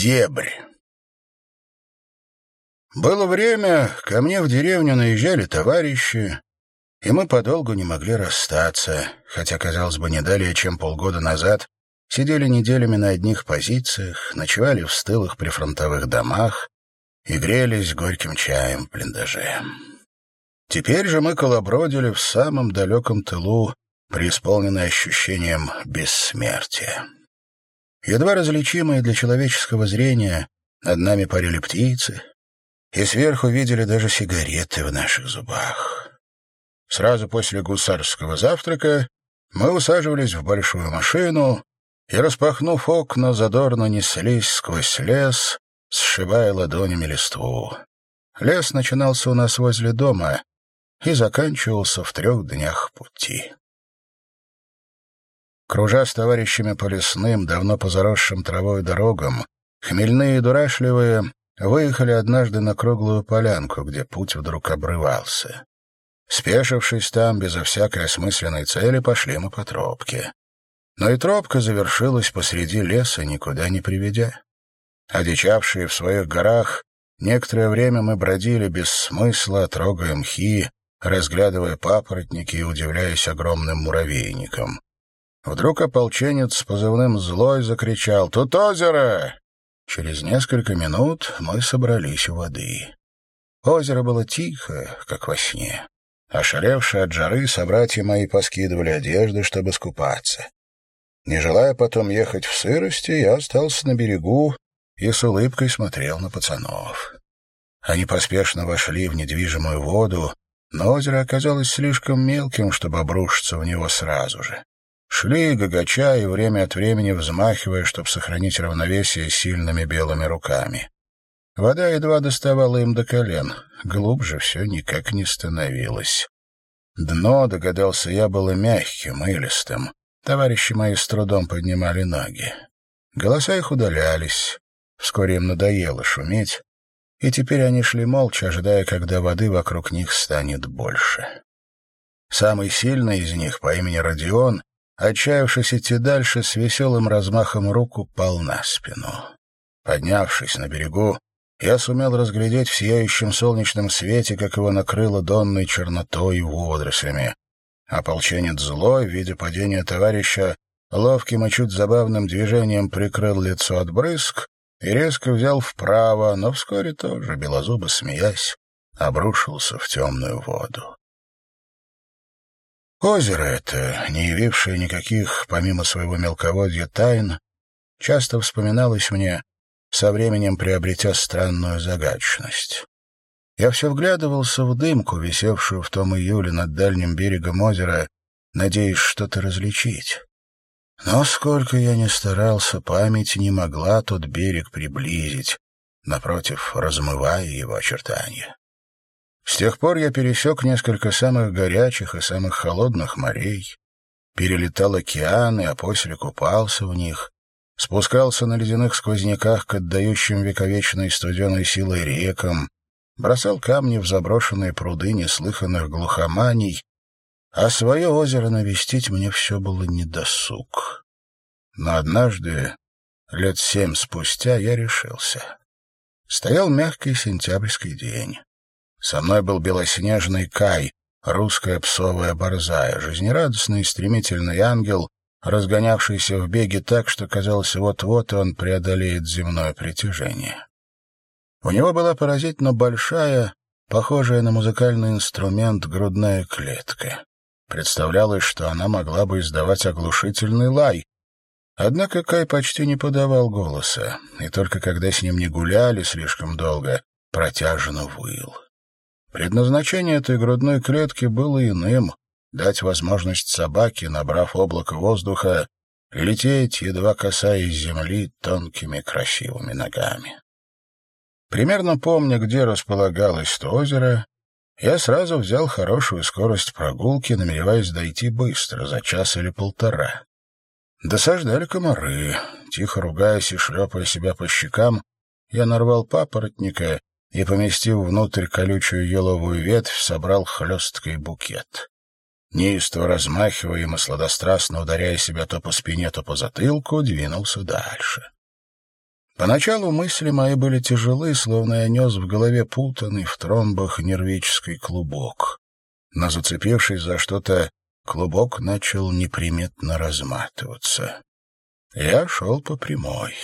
Дебрь. Было время, ко мне в деревню наезжали товарищи, и мы подолгу не могли расстаться, хотя, казалось бы, не далее, чем полгода назад сидели неделями на одних позициях, ночевали в стылых прифронтовых домах и грелись горьким чаем в блиндаже. Теперь же мы колобродили в самом далеком тылу, преисполненные ощущением бессмертия. Едва различимые для человеческого зрения, над нами парили птицы, и сверху видели даже сигареты в наших зубах. Сразу после гусарского завтрака мы усаживались в большую машину и, распахнув окна, задорно неслись сквозь лес, сшибая ладонями листву. Лес начинался у нас возле дома и заканчивался в трех днях пути. Кружа с товарищами по лесным, давно позаросшим травой дорогам, хмельные и дурашливые, выехали однажды на круглую полянку, где путь вдруг обрывался. Спешившись там, безо всякой осмысленной цели, пошли мы по тропке. Но и тропка завершилась посреди леса, никуда не приведя. Одичавшие в своих горах, некоторое время мы бродили без смысла, трогая мхи, разглядывая папоротники и удивляясь огромным муравейникам. Вдруг ополченец с позывным «Злой» закричал «Тут озеро!» Через несколько минут мы собрались у воды. Озеро было тихо, как во сне. Ошаревшие от жары, собратья мои поскидывали одежды, чтобы скупаться. Не желая потом ехать в сырости, я остался на берегу и с улыбкой смотрел на пацанов. Они поспешно вошли в недвижимую воду, но озеро оказалось слишком мелким, чтобы обрушиться в него сразу же. Шли, гагача и время от времени взмахивая, чтобы сохранить равновесие сильными белыми руками. Вода едва доставала им до колен, глубже все никак не становилось. Дно, догадался я, было мягким, илистым. Товарищи мои с трудом поднимали ноги. Голоса их удалялись. Вскоре им надоело шуметь, и теперь они шли молча, ожидая, когда воды вокруг них станет больше. Самый сильный из них, по имени Родион, Отчаявшись идти дальше, с веселым размахом рук упал на спину. Поднявшись на берегу, я сумел разглядеть в сияющем солнечном свете, как его накрыло донной чернотой и водорослями. Ополченец злой, видя падение товарища, ловким и чуть забавным движением прикрыл лицо от брызг и резко взял вправо, но вскоре тоже, белозубо смеясь, обрушился в темную воду. Озеро это, не явившее никаких, помимо своего мелководья, тайн, часто вспоминалось мне, со временем приобретя странную загадочность. Я все вглядывался в дымку, висевшую в том июле над дальним берегом озера, надеясь что-то различить. Но сколько я ни старался, память не могла тот берег приблизить, напротив, размывая его очертания. С тех пор я пересек несколько самых горячих и самых холодных морей, перелетал океаны, а после купался в них, спускался на ледяных сквозняках к отдающим вековечной студеной силой рекам, бросал камни в заброшенные пруды неслыханных глухоманий, а свое озеро навестить мне все было недосуг. Но однажды, лет семь спустя, я решился. Стоял мягкий сентябрьский день. Со мной был белоснежный Кай, русская псовая борзая, жизнерадостный и стремительный ангел, разгонявшийся в беге так, что казалось, вот-вот он преодолеет земное притяжение. У него была поразительно большая, похожая на музыкальный инструмент, грудная клетка. Представлялось, что она могла бы издавать оглушительный лай. Однако Кай почти не подавал голоса, и только когда с ним не гуляли слишком долго, протяжно выл. Предназначение этой грудной клетки было иным — дать возможность собаке, набрав облако воздуха, лететь, едва касаясь земли, тонкими красивыми ногами. Примерно помня, где располагалось то озеро, я сразу взял хорошую скорость прогулки, намереваясь дойти быстро, за час или полтора. Досаждали комары. Тихо ругаясь и шлепая себя по щекам, я нарвал папоротника и, поместив внутрь колючую еловую ветвь, собрал хлесткий букет. Неистово размахивая и сладострастно ударяя себя то по спине, то по затылку, двинулся дальше. Поначалу мысли мои были тяжелы, словно я нес в голове путанный в тромбах нервический клубок. Но зацепившись за что-то, клубок начал неприметно разматываться. Я шел по прямой.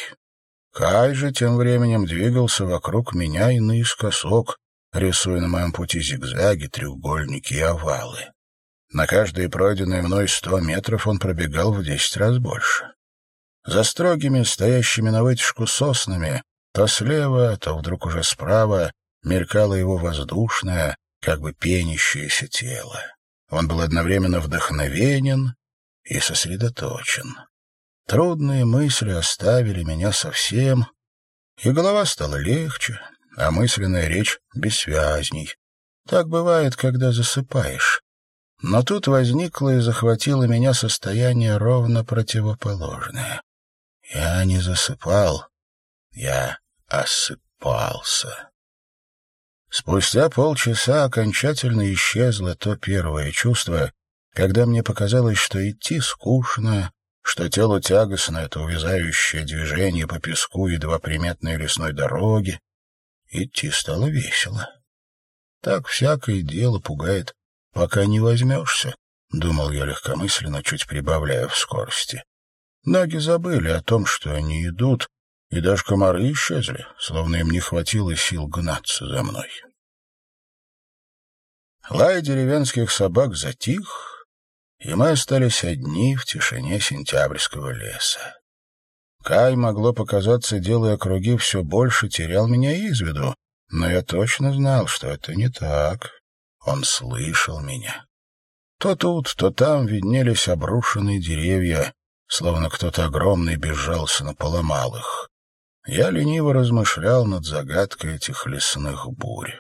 Кай же тем временем двигался вокруг меня и наискосок, рисуя на моем пути зигзаги, треугольники и овалы. На каждые пройденные мной сто метров он пробегал в десять раз больше. За строгими, стоящими на вытяжку соснами, то слева, то вдруг уже справа, мелькало его воздушное, как бы пенящееся тело. Он был одновременно вдохновенен и сосредоточен. Трудные мысли оставили меня совсем, и голова стала легче, а мысленная речь бессвязней. Так бывает, когда засыпаешь. Но тут возникло и захватило меня состояние ровно противоположное. Я не засыпал, я осыпался. Спустя полчаса окончательно исчезло то первое чувство, когда мне показалось, что идти скучно, что тело тягостно — это увязающее движение по песку едва приметной лесной дороги. Идти стало весело. Так всякое дело пугает, пока не возьмешься, — думал я легкомысленно, чуть прибавляя в скорости. Ноги забыли о том, что они идут, и даже комары исчезли, словно им не хватило сил гнаться за мной. Лай деревенских собак затих, и мы остались одни в тишине сентябрьского леса. Кай, могло показаться, делая круги, все больше терял меня из виду, но я точно знал, что это не так. Он слышал меня. То тут, то там виднелись обрушенные деревья, словно кто-то огромный безжался на поломалых. Я лениво размышлял над загадкой этих лесных бурь.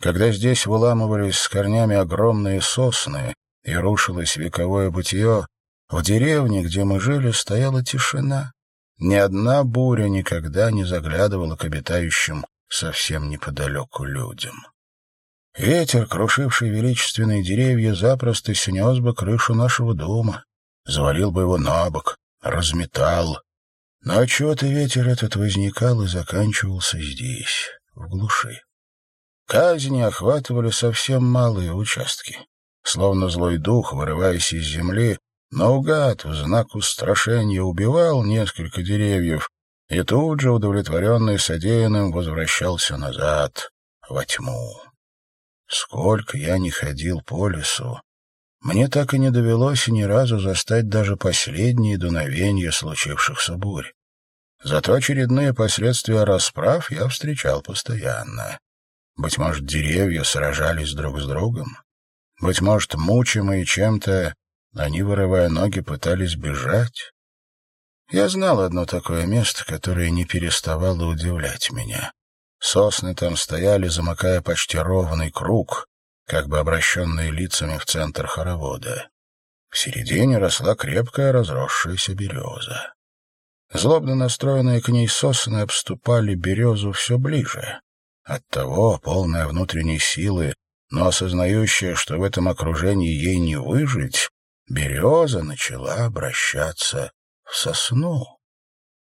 Когда здесь выламывались с корнями огромные сосны и рушилось вековое бытие, в деревне, где мы жили, стояла тишина. Ни одна буря никогда не заглядывала к обитающим совсем неподалеку людям. Ветер, крушивший величественные деревья, запросто снес бы крышу нашего дома, завалил бы его на бок, разметал. Но отчего-то ветер этот возникал и заканчивался здесь, в глуши. Казни охватывали совсем малые участки. Словно злой дух, вырываясь из земли, наугад в знак устрашения убивал несколько деревьев и тут же, удовлетворенный содеянным, возвращался назад, во тьму. Сколько я не ходил по лесу, мне так и не довелось ни разу застать даже последние дуновения случившихся бурь. Зато очередные последствия расправ я встречал постоянно. Быть может, деревья сражались друг с другом. Быть может, мучимые чем-то, они, вырывая ноги, пытались бежать. Я знал одно такое место, которое не переставало удивлять меня. Сосны там стояли, замыкая почти ровный круг, как бы обращенные лицами в центр хоровода. В середине росла крепкая разросшаяся береза. Злобно настроенные к ней сосны обступали березу все ближе. Оттого, полная внутренней силы, но осознающая, что в этом окружении ей не выжить, береза начала обращаться в сосну.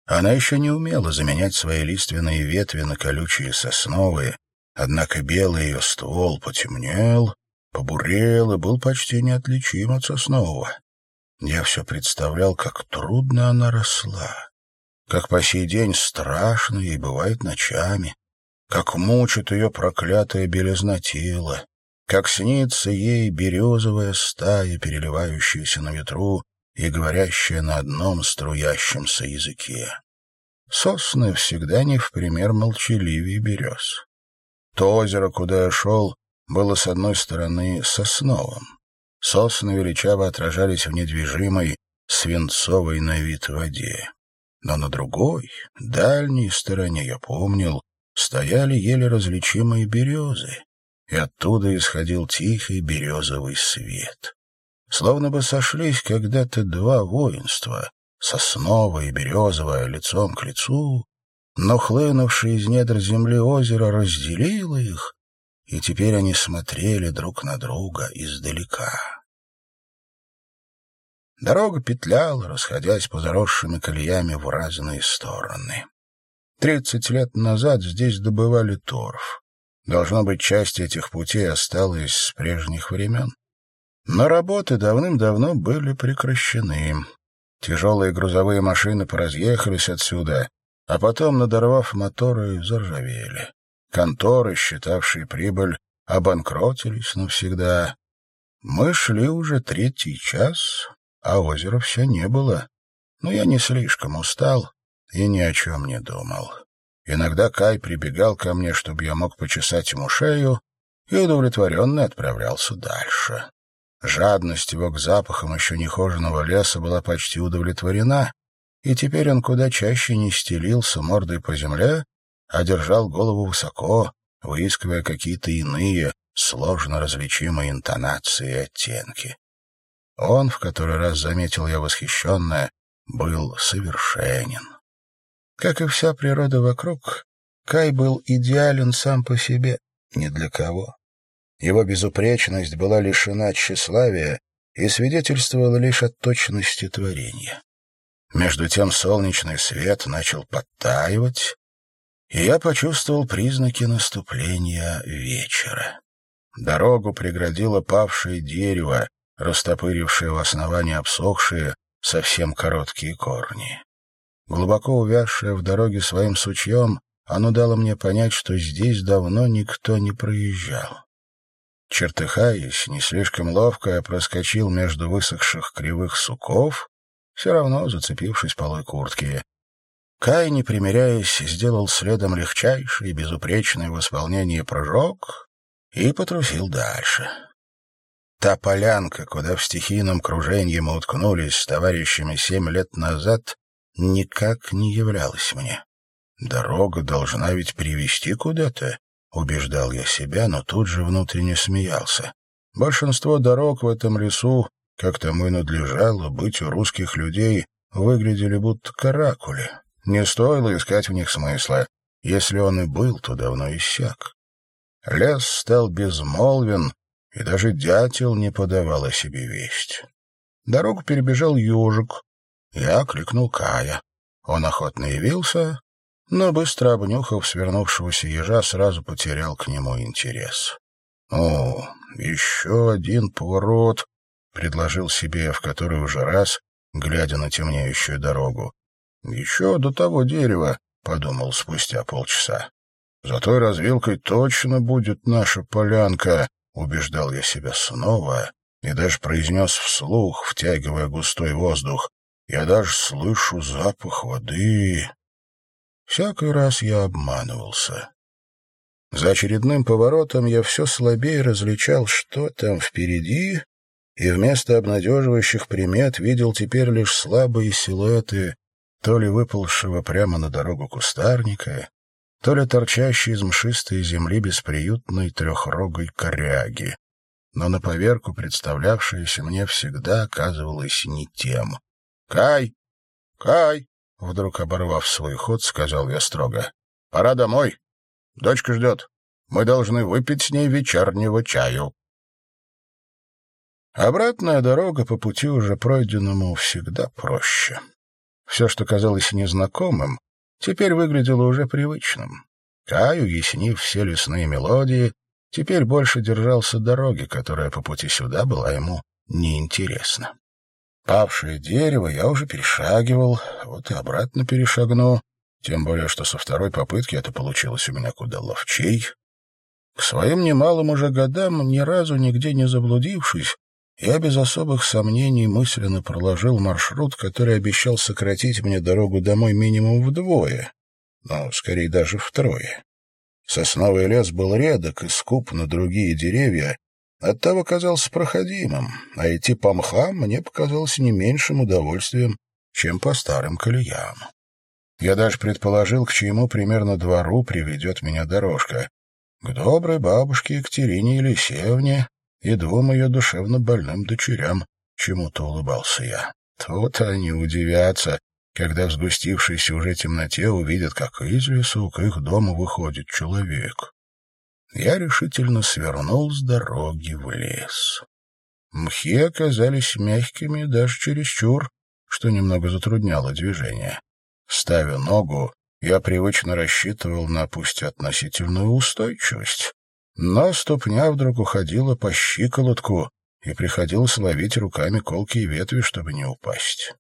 Она еще не умела заменять свои лиственные ветви на колючие сосновые, Однако белый ее ствол потемнел, побурел и был почти неотличим от соснового. Я все представлял, как трудно она росла, как по сей день страшно ей бывает ночами, как мучит ее проклятая белизна тела, как снится ей березовая стая, переливающаяся на ветру и говорящая на одном струящемся языке. Сосны всегда не в пример молчаливее берез. То озеро, куда я шел, было с одной стороны сосновым. Сосны величаво отражались в недвижимой, свинцовой на вид воде. Но на другой, дальней стороне, я помнил, стояли еле различимые березы, и оттуда исходил тихий березовый свет. Словно бы сошлись когда-то два воинства, сосновое и березовое, лицом к лицу, но хлынувшее из недр земли озеро разделило их, и теперь они смотрели друг на друга издалека. Дорога петляла, расходясь по заросшими колеями в разные стороны. Тридцать лет назад здесь добывали торф. Должно быть, часть этих путей осталась с прежних времен. Но работы давным-давно были прекращены. Тяжелые грузовые машины поразъехались отсюда, а потом, надорвав моторы, заржавели. Конторы, считавшие прибыль, обанкротились навсегда. Мы шли уже третий час, а озера все не было. Но я не слишком устал и ни о чем не думал. Иногда Кай прибегал ко мне, чтобы я мог почесать ему шею, и удовлетворенно отправлялся дальше. Жадность его к запахам еще нехоженного леса была почти удовлетворена, и теперь он куда чаще не стелился мордой по земле, а держал голову высоко, выискивая какие-то иные, сложно различимые интонации и оттенки. Он, в который раз заметил я восхищенное, был совершенен. Как и вся природа вокруг, Кай был идеален сам по себе, ни для кого. Его безупречность была лишена тщеславия и свидетельствовала лишь о точности творения. Между тем солнечный свет начал подтаивать, и я почувствовал признаки наступления вечера. Дорогу преградило павшее дерево, растопырившее в основании обсохшие, совсем короткие корни. Глубоко увязшее в дороге своим сучьем, оно дало мне понять, что здесь давно никто не проезжал. Чертыхаясь, не слишком ловко я проскочил между высохших кривых суков, все равно зацепившись полой куртки. Кай, не примиряясь, сделал следом легчайший и безупречный в исполнении прыжок и потрусил дальше. Та полянка, куда в стихийном кружении мы уткнулись с товарищами семь лет назад, никак не являлась мне. Дорога должна ведь привести куда-то. Убеждал я себя, но тут же внутренне смеялся. Большинство дорог в этом лесу, как тому и надлежало быть у русских людей, выглядели будто каракули. Не стоило искать в них смысла. Если он и был, то давно иссяк. Лес стал безмолвен, и даже дятел не подавал о себе весть. Дорогу перебежал ежик. Я кликнул Кая. Он охотно явился, но, быстро обнюхав свернувшегося ежа, сразу потерял к нему интерес. «О, еще один поворот», — предложил себе в который уже раз, глядя на темнеющую дорогу. «Еще до того дерева», — подумал спустя полчаса. «За той развилкой точно будет наша полянка», — убеждал я себя снова и даже произнес вслух, втягивая густой воздух. «Я даже слышу запах воды». Всякий раз я обманывался. За очередным поворотом я все слабее различал, что там впереди, и вместо обнадеживающих примет видел теперь лишь слабые силуэты то ли выползшего прямо на дорогу кустарника, то ли торчащей из мшистой земли бесприютной трехрогой коряги. Но на поверку представлявшееся мне всегда оказывалось не тем. «Кай! Кай!» Вдруг оборвав свой ход, сказал я строго. — Пора домой. Дочка ждет. Мы должны выпить с ней вечернего чаю. Обратная дорога по пути уже пройденному всегда проще. Все, что казалось незнакомым, теперь выглядело уже привычным. Кай, уяснив все лесные мелодии, теперь больше держался дороги, которая по пути сюда была ему неинтересна. Павшее дерево я уже перешагивал, вот и обратно перешагну, тем более, что со второй попытки это получилось у меня куда ловчей. К своим немалым уже годам, ни разу нигде не заблудившись, я без особых сомнений мысленно проложил маршрут, который обещал сократить мне дорогу домой минимум вдвое, но скорее даже втрое. Сосновый лес был редок и скуп на другие деревья, Оттого казался проходимым, а идти по мхам мне показалось не меньшим удовольствием, чем по старым колеям. Я даже предположил, к чему примерно двору приведет меня дорожка. К доброй бабушке Екатерине Елисеевне и двум ее душевно больным дочерям, чему-то улыбался я. Тут они удивятся, когда в сгустившейся уже темноте увидят, как из лесу к их дому выходит человек я решительно свернул с дороги в лес. Мхи оказались мягкими даже чересчур, что немного затрудняло движение. Ставя ногу, я привычно рассчитывал на пусть относительную устойчивость. Но ступня вдруг уходила по щиколотку, и приходилось ловить руками колкие ветви, чтобы не упасть.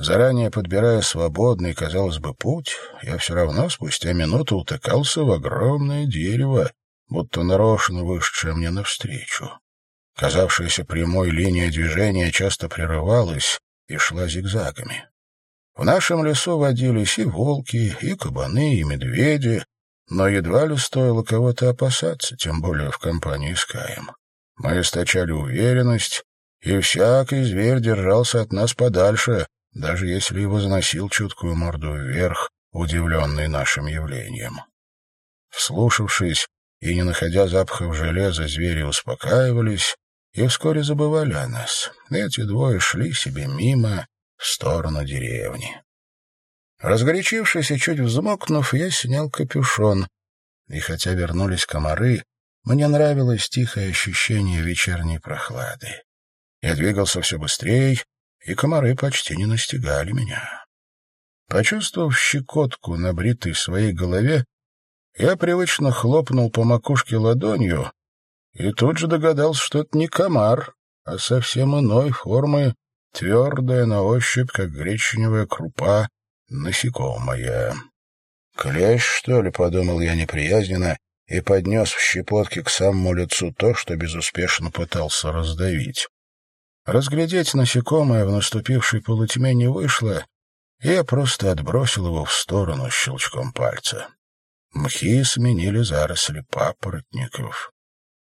Заранее подбирая свободный, казалось бы, путь, я все равно спустя минуту утыкался в огромное дерево, будто нарочно вышедшее мне навстречу. Казавшаяся прямой линия движения часто прерывалась и шла зигзагами. В нашем лесу водились и волки, и кабаны, и медведи, но едва ли стоило кого-то опасаться, тем более в компании с Каем. Мы источали уверенность, и всякий зверь держался от нас подальше, даже если и возносил чуткую морду вверх, удивленный нашим явлением. Вслушавшись и не находя запахов железа, звери успокаивались и вскоре забывали о нас. Эти двое шли себе мимо, в сторону деревни. Разгорячившись и чуть взмокнув, я снял капюшон, и хотя вернулись комары, мне нравилось тихое ощущение вечерней прохлады. Я двигался все быстрее, и комары почти не настигали меня. Почувствовав щекотку на бритой своей голове, я привычно хлопнул по макушке ладонью и тут же догадался, что это не комар, а совсем иной формы, твердая на ощупь, как гречневая крупа, насекомое. «Клещ, что ли?» — подумал я неприязненно и поднес в щепотке к самому лицу то, что безуспешно пытался раздавить. Разглядеть насекомое в наступившей полутьме не вышло, и я просто отбросил его в сторону щелчком пальца. Мхи сменили заросли папоротников.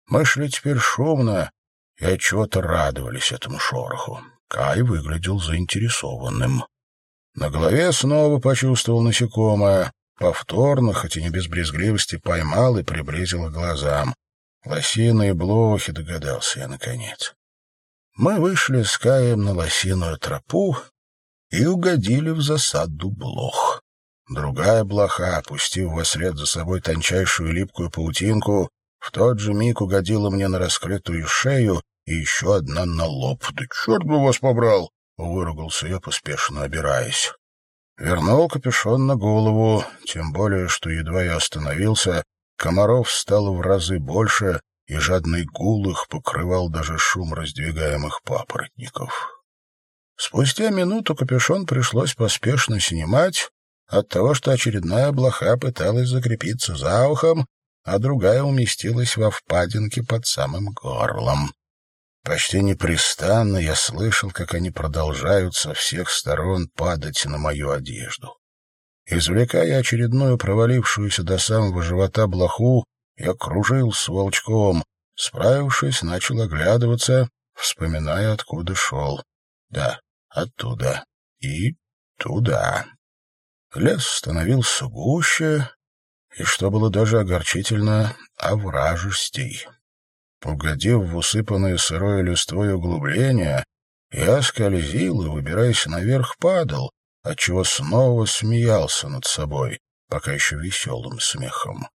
Мы шли теперь шумно и отчего-то радовались этому шороху. Кай выглядел заинтересованным. На голове снова почувствовал насекомое. Повторно, хоть и не без брезгливости, поймал и приблизил к глазам. Лосиные блохи, догадался я наконец. Мы вышли с Каем на лосиную тропу и угодили в засаду блох. Другая блоха, опустив во след за собой тончайшую липкую паутинку, в тот же миг угодила мне на раскрытую шею и еще одна на лоб. «Да черт бы вас побрал!» — выругался я, поспешно обираясь. Вернул капюшон на голову, тем более, что едва я остановился, комаров стало в разы больше, и жадный гул их покрывал даже шум раздвигаемых папоротников. Спустя минуту капюшон пришлось поспешно снимать от того, что очередная блоха пыталась закрепиться за ухом, а другая уместилась во впадинке под самым горлом. Почти непрестанно я слышал, как они продолжают со всех сторон падать на мою одежду. Извлекая очередную провалившуюся до самого живота блоху, я кружил с волчком. Справившись, начал оглядываться, вспоминая, откуда шел. Да, оттуда. И туда. Лес становился гуще, и, что было даже огорчительно, овражистей. Угодив в усыпанное сырое листвой углубление, я скользил и, выбираясь наверх, падал, отчего снова смеялся над собой, пока еще веселым смехом.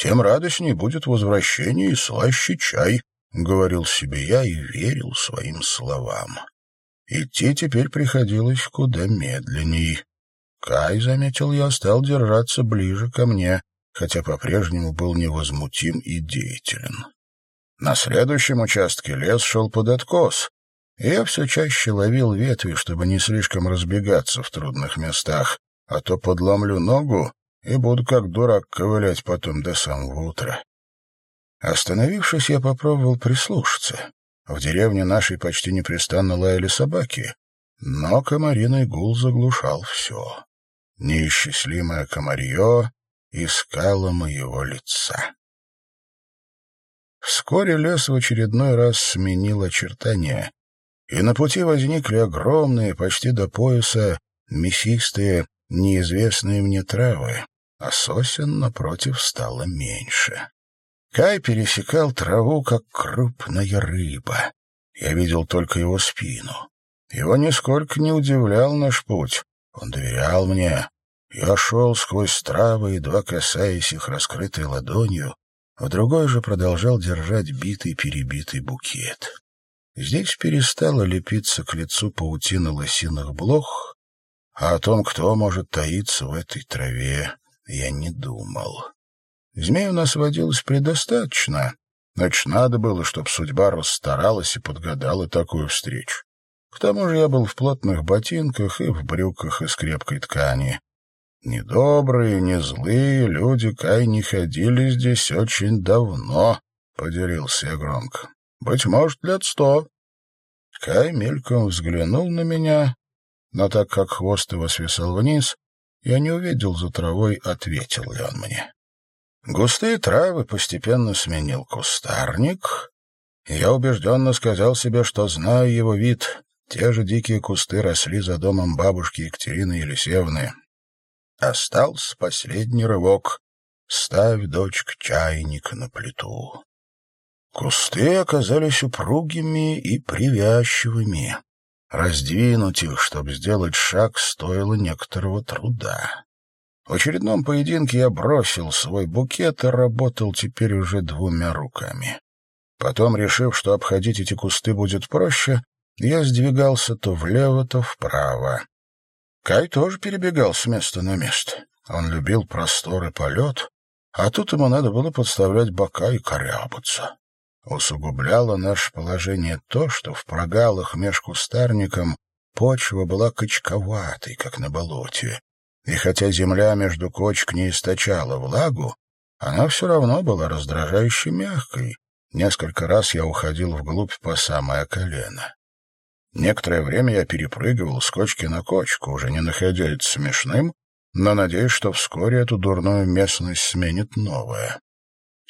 «Тем радостней будет возвращение и слаще чай», — говорил себе я и верил своим словам. Идти теперь приходилось куда медленней. Кай, заметил я, стал держаться ближе ко мне, хотя по-прежнему был невозмутим и деятелен. На следующем участке лес шел под откос, и я все чаще ловил ветви, чтобы не слишком разбегаться в трудных местах, а то подломлю ногу и буду как дурак ковылять потом до самого утра. Остановившись, я попробовал прислушаться. В деревне нашей почти непрестанно лаяли собаки, но комариный гул заглушал все. Неисчислимое комарье искало моего лица. Вскоре лес в очередной раз сменил очертания, и на пути возникли огромные, почти до пояса, мясистые, неизвестные мне травы, а сосен, напротив, стало меньше. Кай пересекал траву, как крупная рыба. Я видел только его спину. Его нисколько не удивлял наш путь. Он доверял мне. Я шел сквозь травы, едва касаясь их раскрытой ладонью, в другой же продолжал держать битый-перебитый букет. Здесь перестала лепиться к лицу паутина лосиных блох, а о том, кто может таиться в этой траве, я не думал. Змей у нас водилось предостаточно, значит, надо было, чтобы судьба расстаралась и подгадала такую встречу. К тому же я был в плотных ботинках и в брюках из крепкой ткани. Недобрые, не злые люди Кай не ходили здесь очень давно, — поделился я громко. Быть может, лет сто. Кай мельком взглянул на меня, но так как хвост его свисал вниз, я не увидел за травой, ответил ли он мне. Густые травы постепенно сменил кустарник, я убежденно сказал себе, что знаю его вид. Те же дикие кусты росли за домом бабушки Екатерины Елисеевны. Остался последний рывок. Ставь, дочка, чайник на плиту. Кусты оказались упругими и привязчивыми. Раздвинуть их, чтобы сделать шаг, стоило некоторого труда. В очередном поединке я бросил свой букет и работал теперь уже двумя руками. Потом, решив, что обходить эти кусты будет проще, я сдвигался то влево, то вправо. Кай тоже перебегал с места на место. Он любил простор и полет, а тут ему надо было подставлять бока и корябаться. Усугубляло наше положение то, что в прогалах меж кустарником почва была качковатой, как на болоте. И хотя земля между кочек не источала влагу, она все равно была раздражающе мягкой. Несколько раз я уходил вглубь по самое колено. Некоторое время я перепрыгивал с кочки на кочку, уже не находя это смешным, но надеюсь, что вскоре эту дурную местность сменит новая.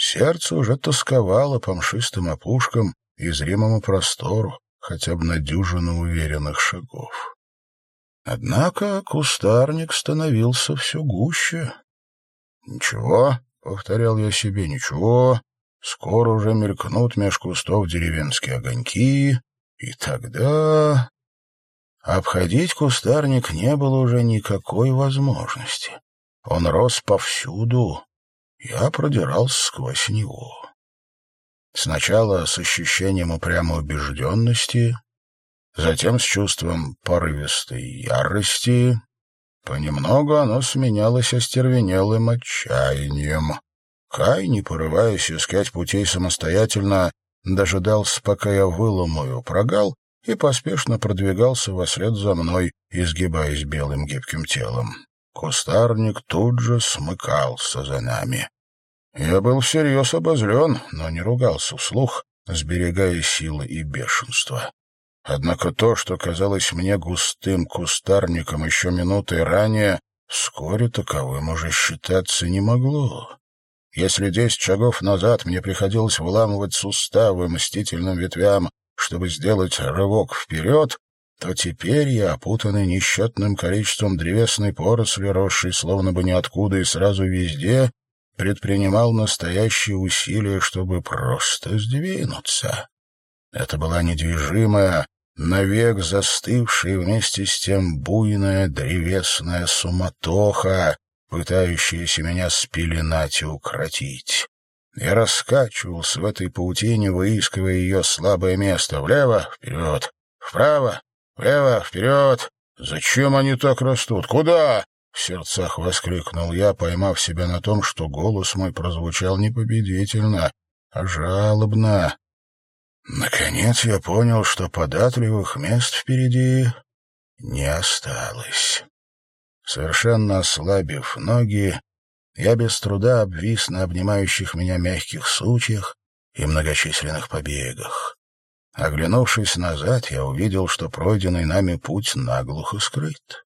Сердце уже тосковало по мшистым опушкам и зримому простору, хотя бы на дюжину уверенных шагов. Однако кустарник становился все гуще. «Ничего», — повторял я себе, — «ничего, скоро уже мелькнут меж кустов деревенские огоньки, и тогда...» Обходить кустарник не было уже никакой возможности. Он рос повсюду, я продирался сквозь него. Сначала с ощущением упрямой убежденности, затем с чувством порывистой ярости. Понемногу оно сменялось остервенелым отчаянием. Кай, не порываясь искать путей самостоятельно, дожидался, пока я выломаю прогал, и поспешно продвигался вслед за мной, изгибаясь белым гибким телом. Кустарник тут же смыкался за нами. Я был всерьез обозлен, но не ругался вслух, сберегая силы и бешенство. Однако то, что казалось мне густым кустарником еще минутой ранее, вскоре таковым уже считаться не могло. Если десять шагов назад мне приходилось выламывать суставы мстительным ветвям, чтобы сделать рывок вперед, то теперь я, опутанный несчетным количеством древесной поросли, росшей словно бы ниоткуда и сразу везде, предпринимал настоящие усилия, чтобы просто сдвинуться. Это была недвижимая, навек застывшая вместе с тем буйная древесная суматоха, пытающаяся меня спеленать и укротить. Я раскачивался в этой паутине, выискивая ее слабое место. Влево, вперед, вправо, Влево, вперед! Зачем они так растут? Куда?» В сердцах воскликнул я, поймав себя на том, что голос мой прозвучал не победительно, а жалобно. Наконец я понял, что податливых мест впереди не осталось. Совершенно ослабив ноги, я без труда обвис на обнимающих меня мягких сучьях и многочисленных побегах. Оглянувшись назад, я увидел, что пройденный нами путь наглухо скрыт.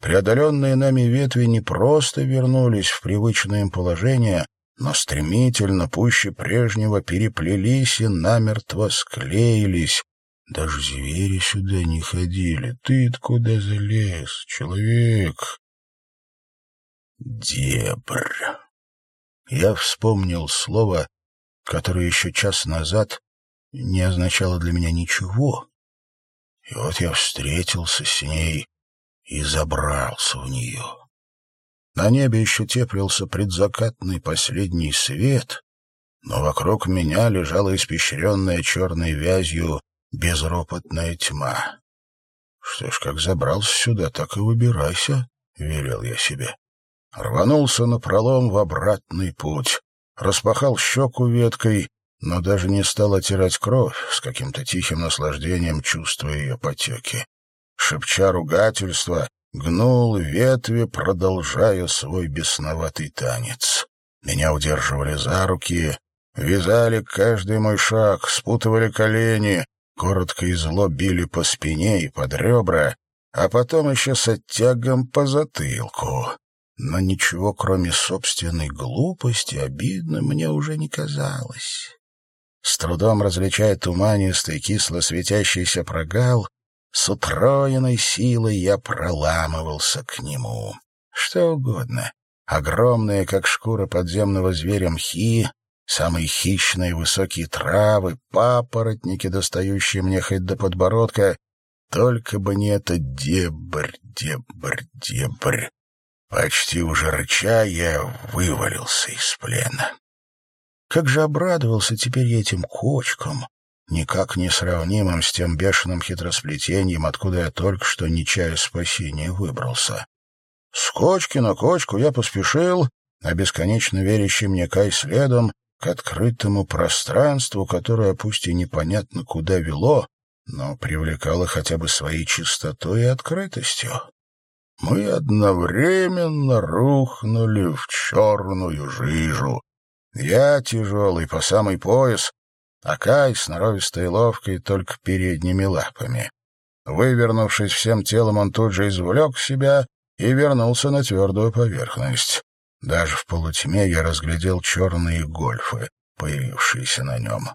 Преодоленные нами ветви не просто вернулись в привычное им положение, но стремительно, пуще прежнего, переплелись и намертво склеились. Даже звери сюда не ходили. ты куда залез, человек? Дебр. Я вспомнил слово, которое еще час назад не означало для меня ничего. И вот я встретился с ней и забрался в нее. На небе еще теплился предзакатный последний свет, но вокруг меня лежала испещренная черной вязью безропотная тьма. Что ж, как забрался сюда, так и выбирайся, — велел я себе. Рванулся на пролом в обратный путь, распахал щеку веткой, но даже не стал отирать кровь, с каким-то тихим наслаждением чувствуя ее потеки. Шепча ругательства, гнул ветви, продолжая свой бесноватый танец. Меня удерживали за руки, вязали каждый мой шаг, спутывали колени, коротко и зло били по спине и под ребра, а потом еще с оттягом по затылку. Но ничего, кроме собственной глупости, обидно мне уже не казалось. С трудом различая туманистый, кисло светящийся прогал, с утроенной силой я проламывался к нему. Что угодно. Огромные, как шкура подземного зверя, мхи, самые хищные высокие травы, папоротники, достающие мне хоть до подбородка, только бы не это дебрь, дебрь, дебрь. Почти уже рыча я вывалился из плена. Как же обрадовался теперь я этим кочкам, никак не сравнимым с тем бешеным хитросплетением, откуда я только что, не чая спасения, выбрался. С кочки на кочку я поспешил, а бесконечно верящий мне Кай следом, к открытому пространству, которое пусть и непонятно куда вело, но привлекало хотя бы своей чистотой и открытостью. Мы одновременно рухнули в черную жижу. Я тяжелый по самый пояс, а Кай сноровистой и ловкой только передними лапами. Вывернувшись всем телом, он тут же извлек себя и вернулся на твердую поверхность. Даже в полутьме я разглядел черные гольфы, появившиеся на нем.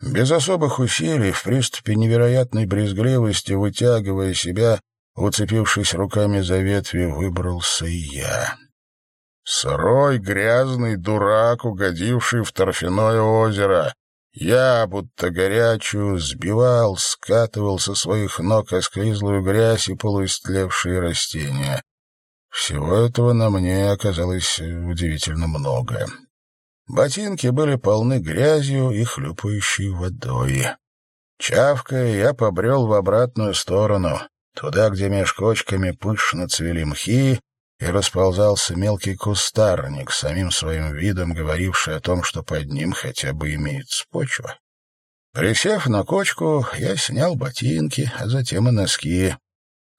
Без особых усилий, в приступе невероятной брезгливости, вытягивая себя, уцепившись руками за ветви, выбрался и я. Сырой, грязный дурак, угодивший в торфяное озеро. Я, будто горячую, сбивал, скатывал со своих ног осклизлую грязь и полуистлевшие растения. Всего этого на мне оказалось удивительно много. Ботинки были полны грязью и хлюпающей водой. Чавкая, я побрел в обратную сторону, туда, где меж кочками пышно цвели мхи, и расползался мелкий кустарник, самим своим видом говоривший о том, что под ним хотя бы имеется почва. Присев на кочку, я снял ботинки, а затем и носки.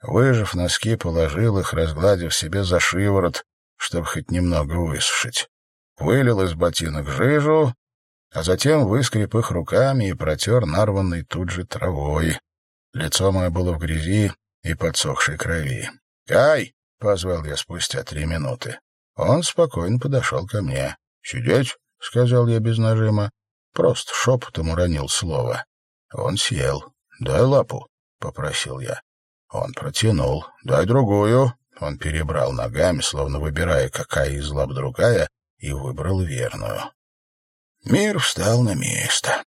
Выжив носки, положил их, разгладив себе за шиворот, чтобы хоть немного высушить. Вылил из ботинок жижу, а затем выскреб их руками и протер нарванной тут же травой. Лицо мое было в грязи и подсохшей крови. «Кай!» — позвал я спустя три минуты. Он спокойно подошел ко мне. «Сидеть?» — сказал я без нажима. Просто шепотом уронил слово. Он съел. «Дай лапу», — попросил я. Он протянул. «Дай другую». Он перебрал ногами, словно выбирая, какая из лап другая, и выбрал верную. Мир встал на место.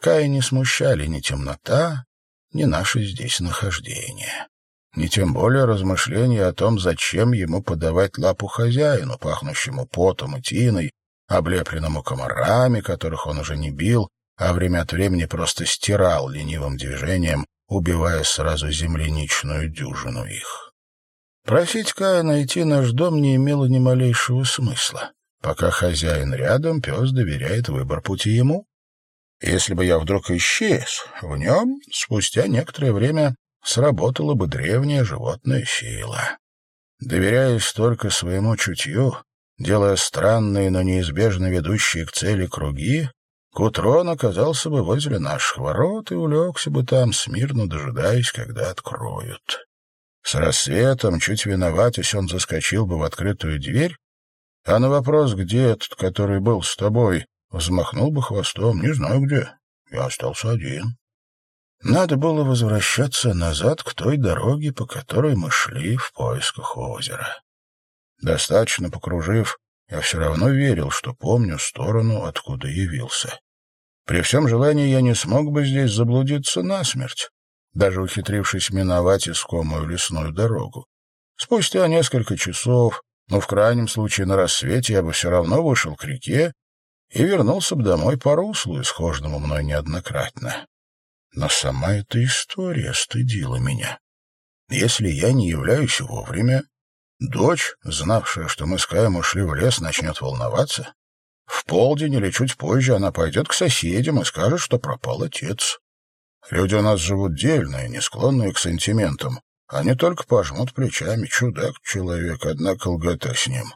Кая не смущали ни темнота, ни наше здесь нахождение. Ни тем более размышления о том, зачем ему подавать лапу хозяину, пахнущему потом и тиной, облепленному комарами, которых он уже не бил, а время от времени просто стирал ленивым движением, убивая сразу земляничную дюжину их. Просить Кая найти наш дом не имело ни малейшего смысла. Пока хозяин рядом, пес доверяет выбор пути ему. Если бы я вдруг исчез, в нем спустя некоторое время сработала бы древняя животная сила. Доверяясь только своему чутью, делая странные, но неизбежно ведущие к цели круги, к утру он оказался бы возле наших ворот и улегся бы там, смирно дожидаясь, когда откроют. С рассветом, чуть виноватясь, он заскочил бы в открытую дверь, а на вопрос, где этот, который был с тобой, взмахнул бы хвостом, не знаю где. Я остался один. Надо было возвращаться назад к той дороге, по которой мы шли в поисках озера. Достаточно покружив, я все равно верил, что помню сторону, откуда явился. При всем желании я не смог бы здесь заблудиться насмерть, даже ухитрившись миновать искомую лесную дорогу. Спустя несколько часов, но в крайнем случае на рассвете, я бы все равно вышел к реке и вернулся бы домой по руслу, исхоженному мной неоднократно. Но сама эта история стыдила меня. Если я не являюсь вовремя, дочь, знавшая, что мы с Каем ушли в лес, начнет волноваться. В полдень или чуть позже она пойдет к соседям и скажет, что пропал отец. Люди у нас живут дельные, не склонные к сантиментам. Они только пожмут плечами. Чудак человек, однако лгота с ним.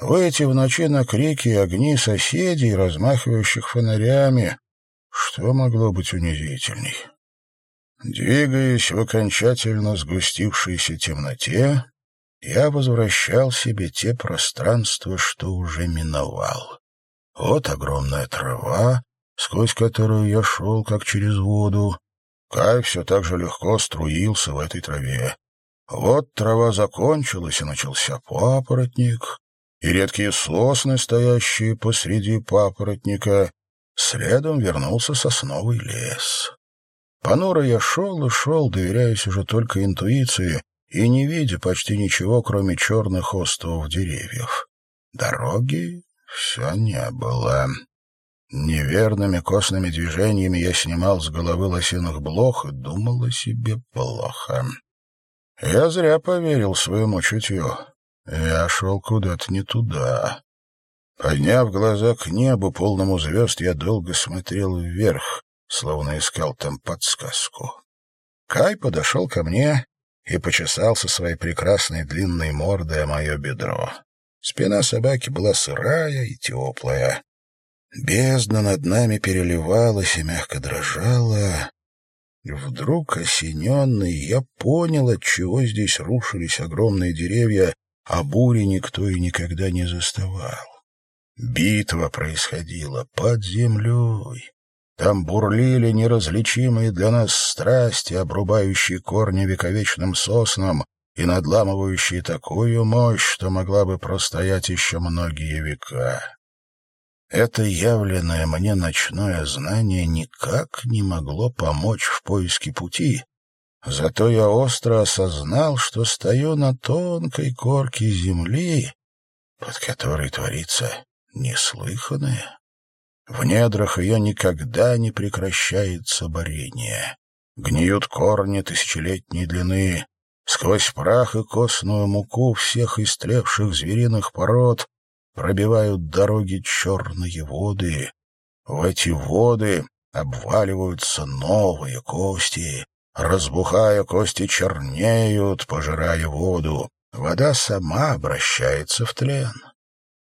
Выйти в ночи на крики и огни соседей, размахивающих фонарями, что могло быть унизительней? Двигаясь в окончательно сгустившейся темноте, я возвращал себе те пространства, что уже миновал. Вот огромная трава, сквозь которую я шел, как через воду. Кай все так же легко струился в этой траве. Вот трава закончилась, и начался папоротник, и редкие сосны, стоящие посреди папоротника. Следом вернулся сосновый лес. Понуро я шел и шел, доверяясь уже только интуиции и не видя почти ничего, кроме черных островов деревьев. Дороги все не было. Неверными костными движениями я снимал с головы лосиных блох и думал о себе плохо. Я зря поверил своему чутью. Я шел куда-то не туда. Подняв глаза к небу, полному звезд, я долго смотрел вверх, словно искал там подсказку. Кай подошел ко мне и почесался своей прекрасной длинной мордой мое бедро. Спина собаки была сырая и теплая. Бездна над нами переливалась и мягко дрожала. Вдруг, осененный, я понял, отчего здесь рушились огромные деревья, а бури никто и никогда не заставал. Битва происходила под землей. Там бурлили неразличимые для нас страсти, обрубающие корни вековечным соснам, и надламывающие такую мощь, что могла бы простоять еще многие века. Это явленное мне ночное знание никак не могло помочь в поиске пути, зато я остро осознал, что стою на тонкой корке земли, под которой творится неслыханное. В недрах ее никогда не прекращается борение. Гниют корни тысячелетней длины, Сквозь прах и костную муку всех истлевших звериных пород пробивают дороги черные воды. В эти воды обваливаются новые кости. Разбухая, кости чернеют, пожирая воду. Вода сама обращается в тлен.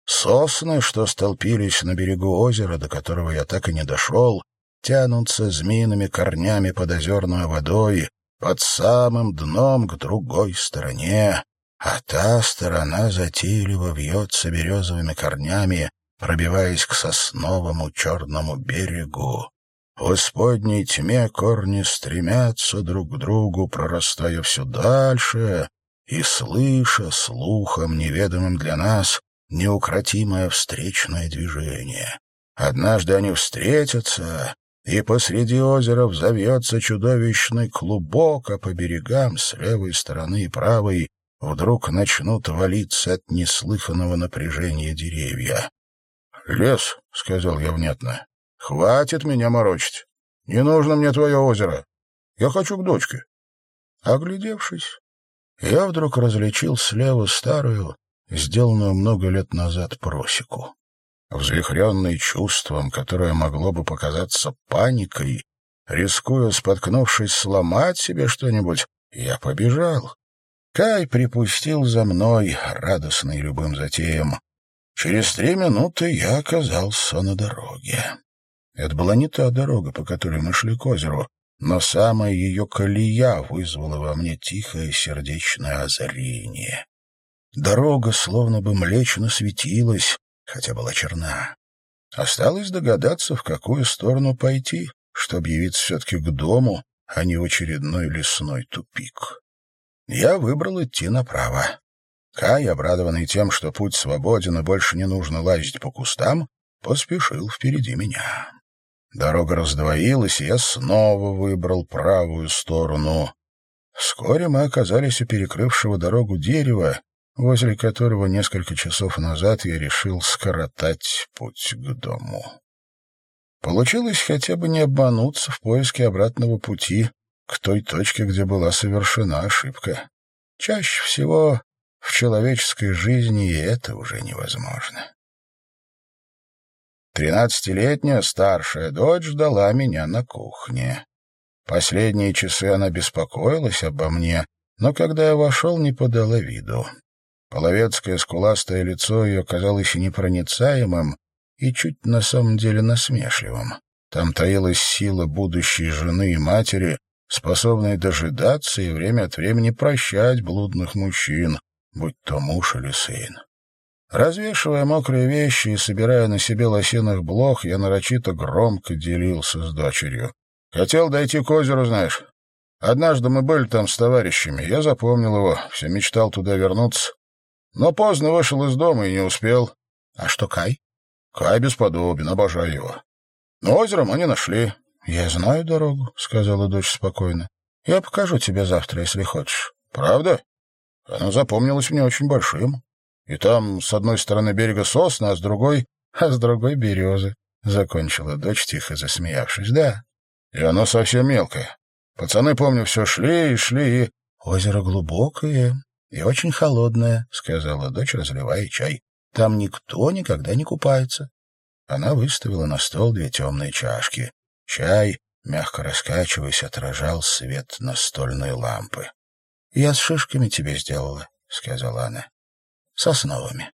Сосны, что столпились на берегу озера, до которого я так и не дошел, тянутся змеиными корнями под озерной водой, под самым дном к другой стороне, а та сторона затейливо вьется березовыми корнями, пробиваясь к сосновому черному берегу. В исподней тьме корни стремятся друг к другу, прорастая все дальше, и слыша слухом, неведомым для нас, неукротимое встречное движение. Однажды они встретятся, и посреди озера взовьется чудовищный клубок, а по берегам с левой стороны и правой вдруг начнут валиться от неслыханного напряжения деревья. «Лес», — сказал я внятно, — «хватит меня морочить. Не нужно мне твое озеро. Я хочу к дочке». Оглядевшись, я вдруг различил слева старую, сделанную много лет назад просеку. Взвихренный чувством, которое могло бы показаться паникой, рискуя, споткнувшись, сломать себе что-нибудь, я побежал. Кай припустил за мной, радостный любым затеям. Через три минуты я оказался на дороге. Это была не та дорога, по которой мы шли к озеру, но самая ее колея вызвала во мне тихое сердечное озарение. Дорога словно бы млечно светилась, хотя была черна. Осталось догадаться, в какую сторону пойти, чтобы явиться все-таки к дому, а не в очередной лесной тупик. Я выбрал идти направо. Кай, обрадованный тем, что путь свободен и больше не нужно лазить по кустам, поспешил впереди меня. Дорога раздвоилась, и я снова выбрал правую сторону. Вскоре мы оказались у перекрывшего дорогу дерева, возле которого несколько часов назад я решил скоротать путь к дому. Получилось хотя бы не обмануться в поиске обратного пути, к той точке, где была совершена ошибка. Чаще всего в человеческой жизни и это уже невозможно. Тринадцатилетняя старшая дочь ждала меня на кухне. Последние часы она беспокоилась обо мне, но когда я вошел, не подала виду. Половецкое скуластое лицо ее казалось непроницаемым и чуть на самом деле насмешливым. Там таилась сила будущей жены и матери, способной дожидаться и время от времени прощать блудных мужчин, будь то муж или сын. Развешивая мокрые вещи и собирая на себе лосиных блох, я нарочито громко делился с дочерью. Хотел дойти к озеру, знаешь. Однажды мы были там с товарищами. Я запомнил его, все мечтал туда вернуться. Но поздно вышел из дома и не успел. А что Кай? Кай бесподобен, обожаю его. Но озеро мы не нашли. Я знаю дорогу, — сказала дочь спокойно. Я покажу тебе завтра, если хочешь. Правда? Оно запомнилось мне очень большим. И там с одной стороны берега сосны, а с другой... А с другой березы, — закончила дочь, тихо засмеявшись. Да. И оно совсем мелкое. Пацаны, помню, все шли и шли, и... — Озеро глубокое и очень холодное, — сказала дочь, разливая чай. — Там никто никогда не купается. Она выставила на стол две темные чашки. Чай, мягко раскачиваясь, отражал свет настольной лампы. — Я с шишками тебе сделала, — сказала она. — Сосновыми.